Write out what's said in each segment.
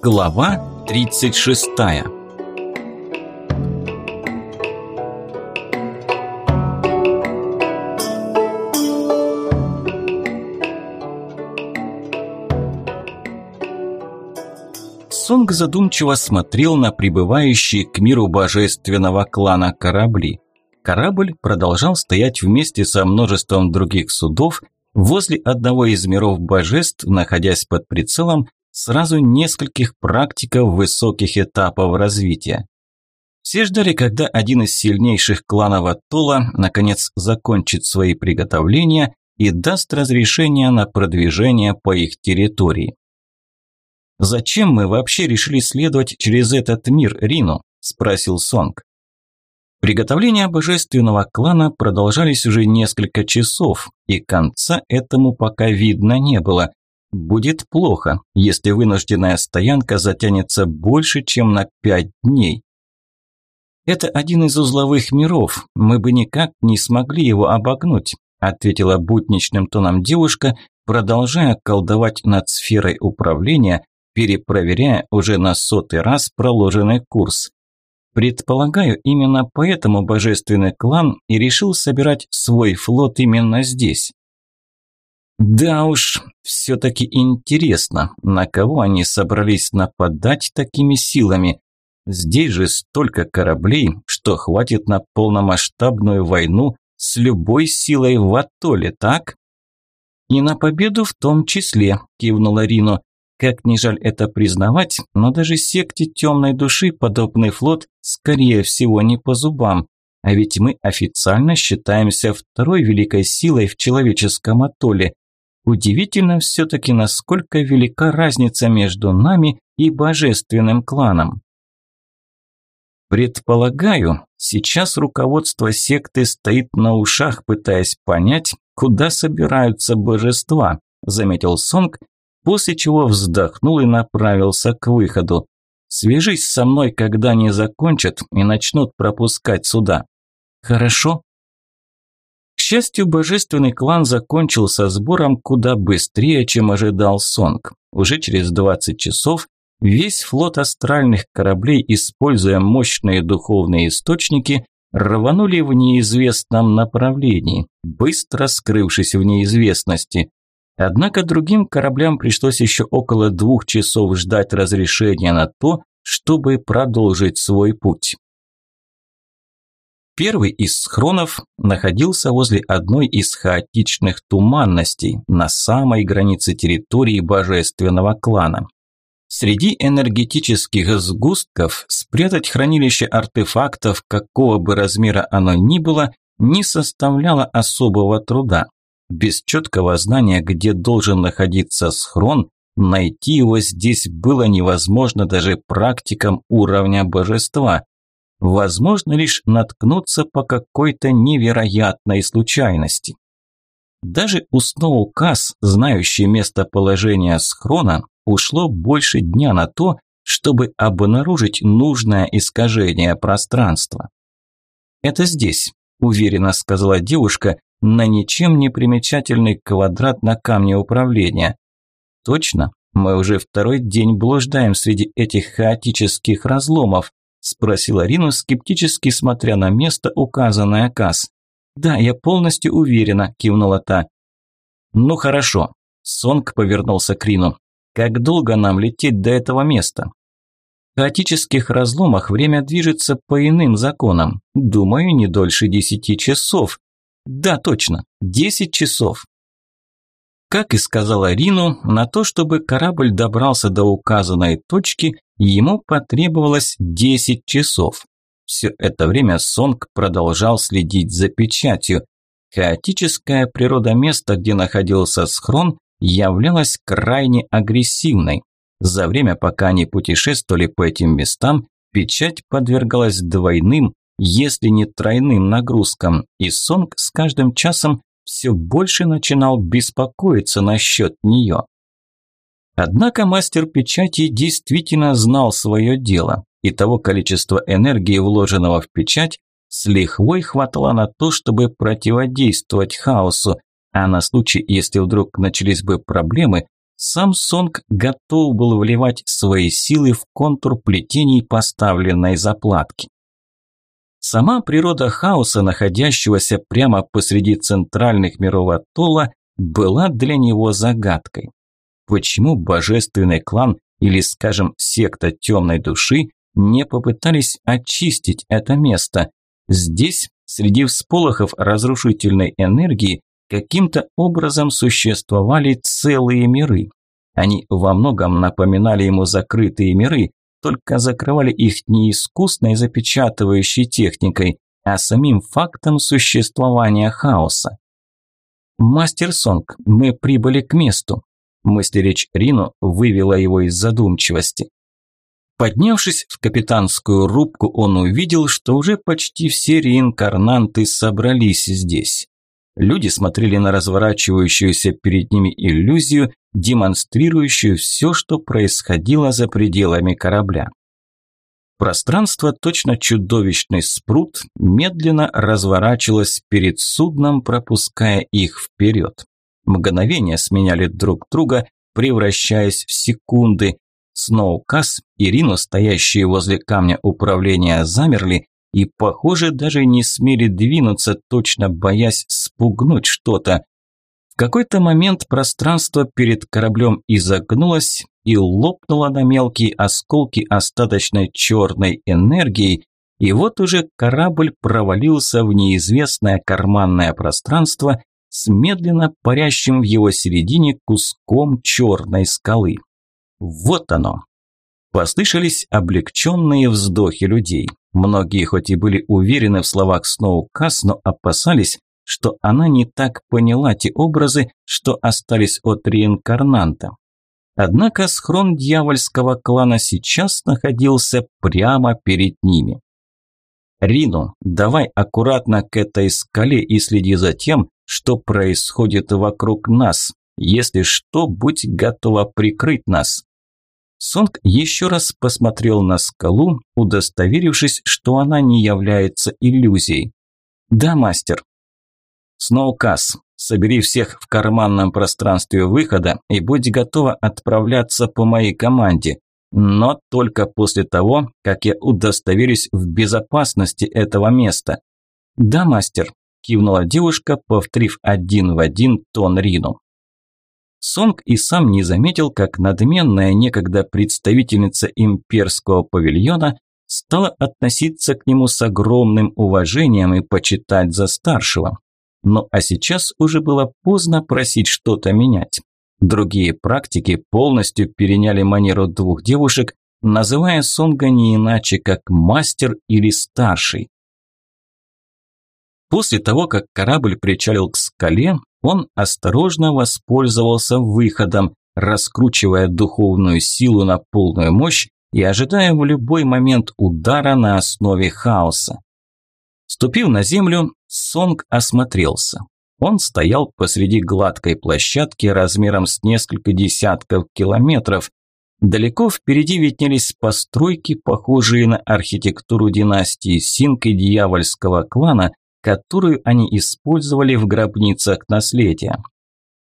Глава 36 Сонг задумчиво смотрел на прибывающие к миру божественного клана корабли. Корабль продолжал стоять вместе со множеством других судов возле одного из миров божеств, находясь под прицелом сразу нескольких практиков высоких этапов развития. Все ждали, когда один из сильнейших кланов Атолла наконец закончит свои приготовления и даст разрешение на продвижение по их территории. «Зачем мы вообще решили следовать через этот мир, Рину?» – спросил Сонг. Приготовления божественного клана продолжались уже несколько часов, и конца этому пока видно не было, Будет плохо, если вынужденная стоянка затянется больше, чем на пять дней. Это один из узловых миров, мы бы никак не смогли его обогнуть, ответила будничным тоном девушка, продолжая колдовать над сферой управления, перепроверяя уже на сотый раз проложенный курс. Предполагаю, именно поэтому божественный клан и решил собирать свой флот именно здесь. Да уж, все-таки интересно, на кого они собрались нападать такими силами. Здесь же столько кораблей, что хватит на полномасштабную войну с любой силой в атолле, так? И на победу в том числе, кивнула Рино. Как ни жаль это признавать, но даже секте темной души подобный флот скорее всего не по зубам. А ведь мы официально считаемся второй великой силой в человеческом атолле, Удивительно все-таки, насколько велика разница между нами и божественным кланом. Предполагаю, сейчас руководство секты стоит на ушах, пытаясь понять, куда собираются божества, заметил Сонг, после чего вздохнул и направился к выходу. Свяжись со мной, когда они закончат и начнут пропускать сюда. Хорошо, счастью, божественный клан закончил со сбором куда быстрее, чем ожидал Сонг. Уже через 20 часов весь флот астральных кораблей, используя мощные духовные источники, рванули в неизвестном направлении, быстро скрывшись в неизвестности. Однако другим кораблям пришлось еще около двух часов ждать разрешения на то, чтобы продолжить свой путь. Первый из схронов находился возле одной из хаотичных туманностей на самой границе территории божественного клана. Среди энергетических сгустков спрятать хранилище артефактов, какого бы размера оно ни было, не составляло особого труда. Без четкого знания, где должен находиться схрон, найти его здесь было невозможно даже практикам уровня божества, возможно лишь наткнуться по какой-то невероятной случайности. Даже у Сноукас, знающий местоположение схрона, ушло больше дня на то, чтобы обнаружить нужное искажение пространства. «Это здесь», – уверенно сказала девушка, на ничем не примечательный квадрат на камне управления. «Точно, мы уже второй день блуждаем среди этих хаотических разломов, – спросила Рину, скептически смотря на место, указанное Касс. «Да, я полностью уверена», – кивнула та. «Ну хорошо», – Сонг повернулся к Рину. «Как долго нам лететь до этого места?» В хаотических разломах время движется по иным законам. Думаю, не дольше десяти часов. Да, точно, десять часов. Как и сказала Рину, на то, чтобы корабль добрался до указанной точки, ему потребовалось 10 часов. Все это время Сонг продолжал следить за печатью. Хаотическая природа места, где находился схрон, являлась крайне агрессивной. За время, пока они путешествовали по этим местам, печать подвергалась двойным, если не тройным нагрузкам, и Сонг с каждым часом все больше начинал беспокоиться насчет нее. Однако мастер печати действительно знал свое дело, и того количества энергии, вложенного в печать, с лихвой хватало на то, чтобы противодействовать хаосу, а на случай, если вдруг начались бы проблемы, Сам Сонг готов был вливать свои силы в контур плетений поставленной заплатки. Сама природа хаоса, находящегося прямо посреди центральных миров Атолла, была для него загадкой. Почему божественный клан или, скажем, секта темной души не попытались очистить это место? Здесь, среди всполохов разрушительной энергии, каким-то образом существовали целые миры. Они во многом напоминали ему закрытые миры, только закрывали их не искусной запечатывающей техникой, а самим фактом существования хаоса. «Мастер Сонг, мы прибыли к месту», – мыслеречь Рину вывела его из задумчивости. Поднявшись в капитанскую рубку, он увидел, что уже почти все реинкарнанты собрались здесь. Люди смотрели на разворачивающуюся перед ними иллюзию, демонстрирующую все, что происходило за пределами корабля. Пространство, точно чудовищный спрут, медленно разворачивалось перед судном, пропуская их вперед. Мгновения сменяли друг друга, превращаясь в секунды. Сноукас и Рину, стоящие возле камня управления, замерли, и, похоже, даже не смели двинуться, точно боясь спугнуть что-то. В какой-то момент пространство перед кораблем изогнулось и лопнуло на мелкие осколки остаточной черной энергии, и вот уже корабль провалился в неизвестное карманное пространство с медленно парящим в его середине куском черной скалы. Вот оно. Послышались облегченные вздохи людей. Многие хоть и были уверены в словах Сноукас, но опасались, что она не так поняла те образы, что остались от реинкарнанта. Однако схрон дьявольского клана сейчас находился прямо перед ними. «Рину, давай аккуратно к этой скале и следи за тем, что происходит вокруг нас. Если что, будь готова прикрыть нас». Сонг еще раз посмотрел на скалу, удостоверившись, что она не является иллюзией. «Да, мастер». «Сноукас, собери всех в карманном пространстве выхода и будь готова отправляться по моей команде, но только после того, как я удостоверюсь в безопасности этого места». «Да, мастер», – кивнула девушка, повторив один в один тон Рину. Сонг и сам не заметил, как надменная некогда представительница имперского павильона стала относиться к нему с огромным уважением и почитать за старшего. Ну а сейчас уже было поздно просить что-то менять. Другие практики полностью переняли манеру двух девушек, называя Сонга не иначе, как мастер или старший. После того, как корабль причалил к скале, он осторожно воспользовался выходом, раскручивая духовную силу на полную мощь и ожидая в любой момент удара на основе хаоса. Ступив на землю, Сонг осмотрелся. Он стоял посреди гладкой площадки размером с несколько десятков километров. Далеко впереди виднелись постройки, похожие на архитектуру династии Синк и дьявольского клана, которую они использовали в гробницах наследия.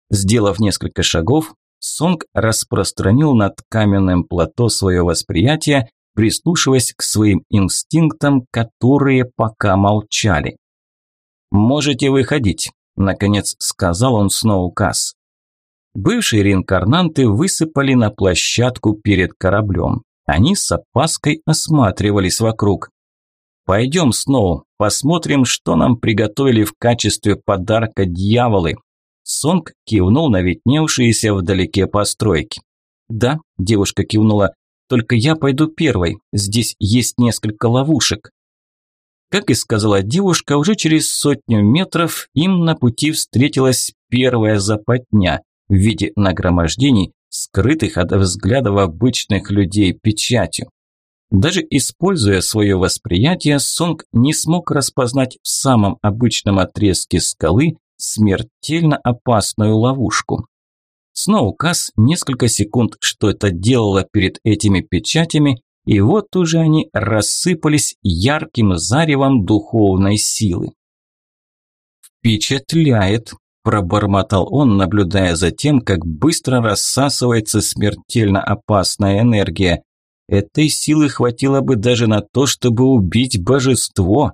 Сделав несколько шагов, Сонг распространил над каменным плато свое восприятие, прислушиваясь к своим инстинктам, которые пока молчали. «Можете выходить», – наконец сказал он Сноукас. Бывшие реинкарнанты высыпали на площадку перед кораблем. Они с опаской осматривались вокруг. «Пойдем, Сноу, посмотрим, что нам приготовили в качестве подарка дьяволы». Сонг кивнул на видневшиеся вдалеке постройки. «Да», – девушка кивнула, – «только я пойду первой, здесь есть несколько ловушек». Как и сказала девушка, уже через сотню метров им на пути встретилась первая западня в виде нагромождений, скрытых от взглядов обычных людей печатью. Даже используя свое восприятие, Сонг не смог распознать в самом обычном отрезке скалы смертельно опасную ловушку. Сноукас несколько секунд что это делало перед этими печатями, и вот уже они рассыпались ярким заревом духовной силы. «Впечатляет», пробормотал он, наблюдая за тем, как быстро рассасывается смертельно опасная энергия. Этой силы хватило бы даже на то, чтобы убить божество.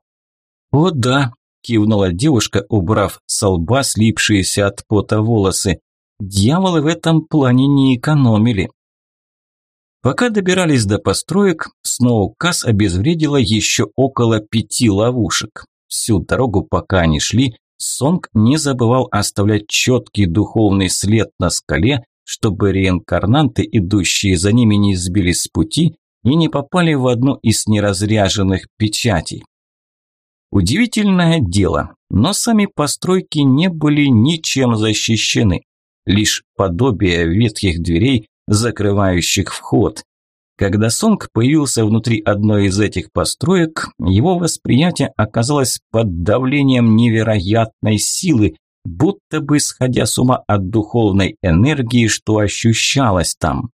О да, кивнула девушка, убрав с лба слипшиеся от пота волосы. Дьяволы в этом плане не экономили. Пока добирались до построек, Сноукас обезвредила еще около пяти ловушек. Всю дорогу, пока они шли, Сонг не забывал оставлять четкий духовный след на скале, чтобы реинкарнанты, идущие за ними, не сбились с пути и не попали в одну из неразряженных печатей. Удивительное дело, но сами постройки не были ничем защищены. Лишь подобие ветхих дверей, закрывающих вход. Когда Сонг появился внутри одной из этих построек, его восприятие оказалось под давлением невероятной силы, будто бы сходя с ума от духовной энергии, что ощущалось там.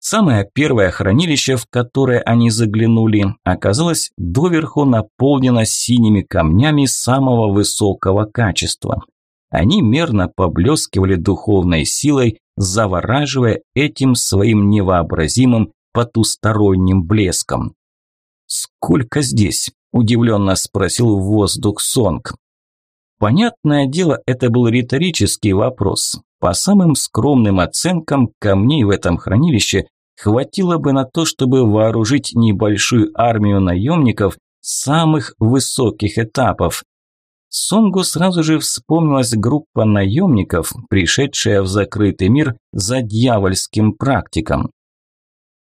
Самое первое хранилище, в которое они заглянули, оказалось доверху наполнено синими камнями самого высокого качества. Они мерно поблескивали духовной силой, завораживая этим своим невообразимым потусторонним блеском. «Сколько здесь?» – удивленно спросил воздух Сонг. Понятное дело, это был риторический вопрос. По самым скромным оценкам, камней в этом хранилище хватило бы на то, чтобы вооружить небольшую армию наемников самых высоких этапов. Сонгу сразу же вспомнилась группа наемников, пришедшая в закрытый мир за дьявольским практиком.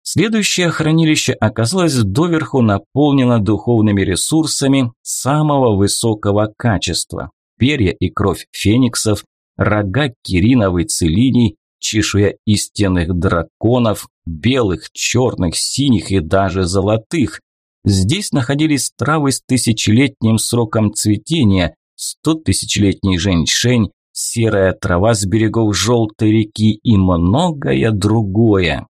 Следующее хранилище оказалось доверху наполнено духовными ресурсами самого высокого качества. Перья и кровь фениксов, рога кириновой целиней, чешуя истинных драконов, белых, черных, синих и даже золотых, Здесь находились травы с тысячелетним сроком цветения, сто тысячелетний женьшень, серая трава с берегов желтой реки и многое другое.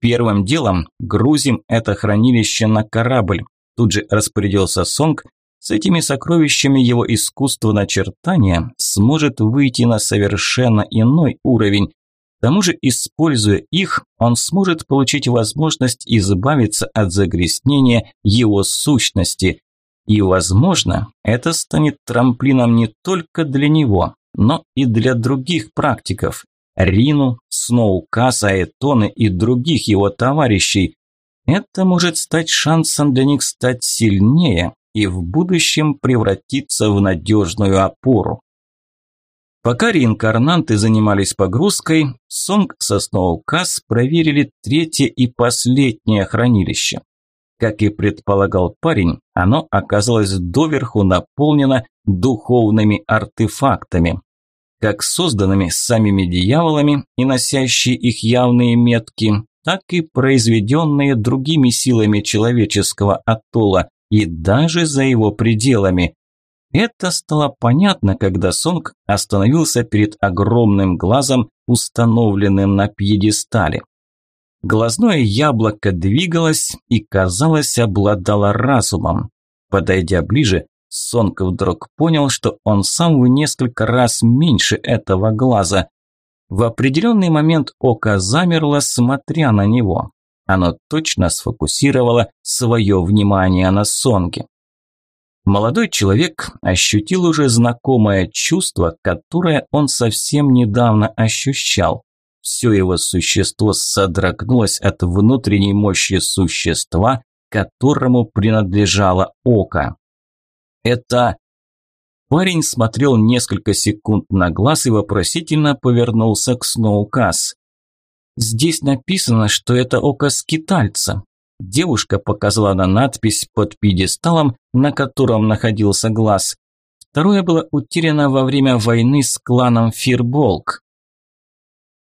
Первым делом грузим это хранилище на корабль. Тут же распорядился Сонг. С этими сокровищами его искусство начертания сможет выйти на совершенно иной уровень, к тому же, используя их, он сможет получить возможность избавиться от загрязнения его сущности. И, возможно, это станет трамплином не только для него, но и для других практиков. Рину, Сноукаса, Этоны и других его товарищей. Это может стать шансом для них стать сильнее и в будущем превратиться в надежную опору. Пока реинкарнанты занимались погрузкой, Сонг со Сноукас проверили третье и последнее хранилище. Как и предполагал парень, оно оказалось доверху наполнено духовными артефактами. Как созданными самими дьяволами и носящие их явные метки, так и произведенные другими силами человеческого атолла и даже за его пределами. Это стало понятно, когда Сонг остановился перед огромным глазом, установленным на пьедестале. Глазное яблоко двигалось и, казалось, обладало разумом. Подойдя ближе, Сонг вдруг понял, что он сам в несколько раз меньше этого глаза. В определенный момент око замерло, смотря на него. Оно точно сфокусировало свое внимание на Сонге. Молодой человек ощутил уже знакомое чувство, которое он совсем недавно ощущал. Все его существо содрогнулось от внутренней мощи существа, которому принадлежало око. Это... Парень смотрел несколько секунд на глаз и вопросительно повернулся к Сноукас. «Здесь написано, что это око скитальца. Девушка показала на надпись под пьедесталом, на котором находился глаз. Второе было утеряно во время войны с кланом Фирболк.